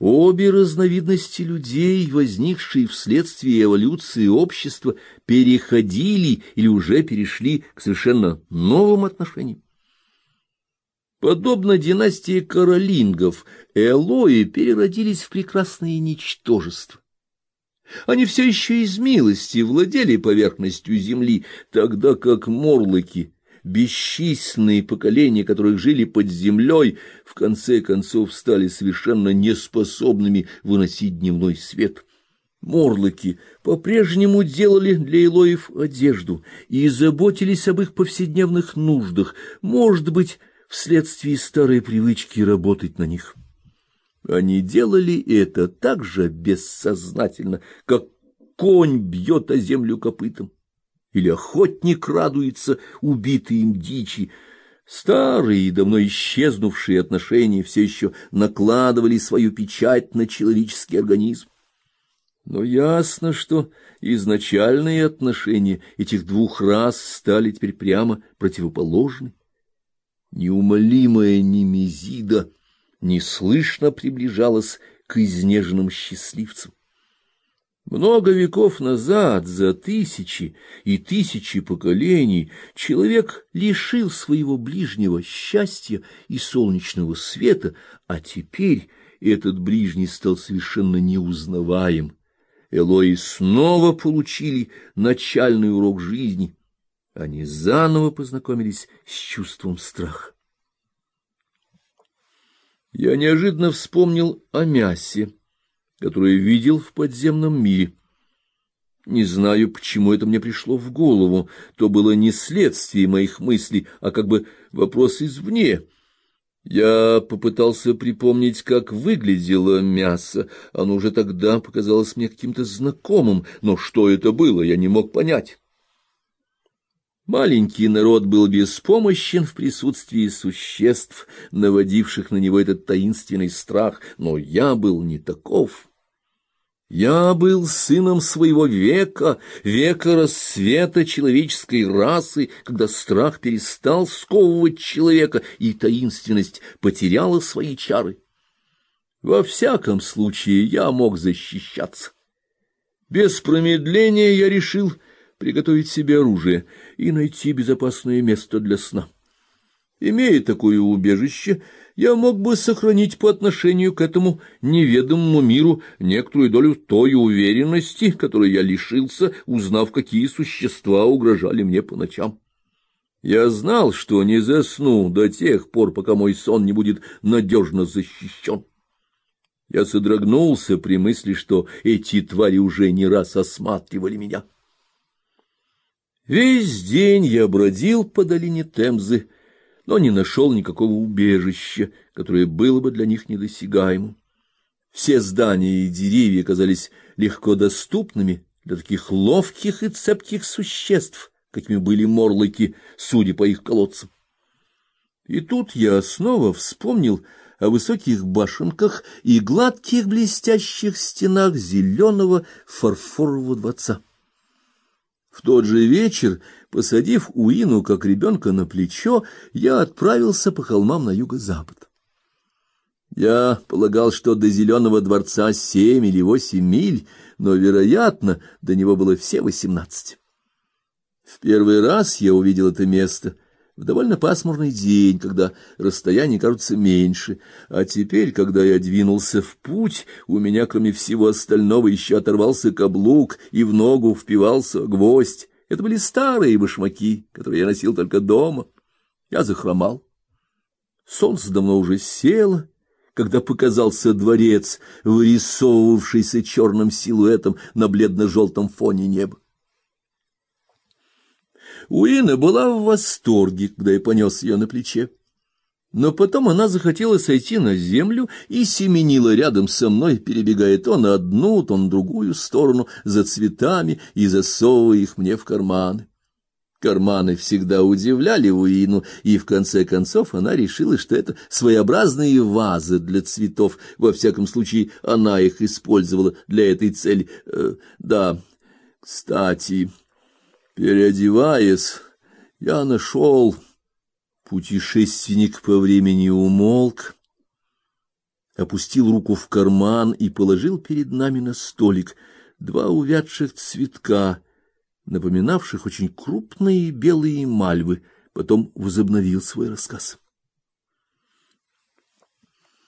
Обе разновидности людей, возникшие вследствие эволюции общества, переходили или уже перешли к совершенно новым отношениям. Подобно династии каролингов, элои переродились в прекрасные ничтожества. Они все еще из милости владели поверхностью земли, тогда как морлоки бесчисленные поколения, которых жили под землей, в конце концов стали совершенно неспособными выносить дневной свет. Морлоки по-прежнему делали для Илоев одежду и заботились об их повседневных нуждах, может быть, вследствие старой привычки работать на них. Они делали это так же бессознательно, как конь бьет о землю копытом или охотник радуется убитой им дичи. Старые и давно исчезнувшие отношения все еще накладывали свою печать на человеческий организм. Но ясно, что изначальные отношения этих двух рас стали теперь прямо противоположны. Неумолимая Немезида неслышно приближалась к изнеженным счастливцам. Много веков назад, за тысячи и тысячи поколений, человек лишил своего ближнего счастья и солнечного света, а теперь этот ближний стал совершенно неузнаваем. Элои снова получили начальный урок жизни. Они заново познакомились с чувством страха. Я неожиданно вспомнил о мясе которое видел в подземном мире. Не знаю, почему это мне пришло в голову. То было не следствие моих мыслей, а как бы вопрос извне. Я попытался припомнить, как выглядело мясо. Оно уже тогда показалось мне каким-то знакомым, но что это было, я не мог понять. Маленький народ был беспомощен в присутствии существ, наводивших на него этот таинственный страх, но я был не таков. Я был сыном своего века, века рассвета человеческой расы, когда страх перестал сковывать человека, и таинственность потеряла свои чары. Во всяком случае, я мог защищаться. Без промедления я решил приготовить себе оружие и найти безопасное место для сна. Имея такое убежище, я мог бы сохранить по отношению к этому неведомому миру некоторую долю той уверенности, которой я лишился, узнав, какие существа угрожали мне по ночам. Я знал, что не засну до тех пор, пока мой сон не будет надежно защищен. Я содрогнулся при мысли, что эти твари уже не раз осматривали меня. Весь день я бродил по долине Темзы, но не нашел никакого убежища, которое было бы для них недосягаемым. Все здания и деревья казались легко доступными для таких ловких и цепких существ, какими были морлоки, судя по их колодцам. И тут я снова вспомнил о высоких башенках и гладких блестящих стенах зеленого фарфорового дворца. В тот же вечер, посадив Уину как ребенка на плечо, я отправился по холмам на юго-запад. Я полагал, что до Зеленого дворца семь или восемь миль, но, вероятно, до него было все восемнадцать. В первый раз я увидел это место в довольно пасмурный день, когда расстояние кажется меньше, а теперь, когда я двинулся в путь, у меня, кроме всего остального, еще оторвался каблук и в ногу впивался гвоздь. Это были старые башмаки, которые я носил только дома. Я захромал. Солнце давно уже село, когда показался дворец, вырисовывавшийся черным силуэтом на бледно-желтом фоне неба. Уина была в восторге, когда я понес ее на плече. Но потом она захотела сойти на землю и семенила рядом со мной, перебегая то на одну, то на другую сторону за цветами и засовывая их мне в карманы. Карманы всегда удивляли Уину, и в конце концов она решила, что это своеобразные вазы для цветов. Во всяком случае, она их использовала для этой цели. Э, да, кстати... Переодеваясь, я нашел... Путешественник по времени умолк. опустил руку в карман и положил перед нами на столик два увядших цветка, напоминавших очень крупные белые мальвы, потом возобновил свой рассказ.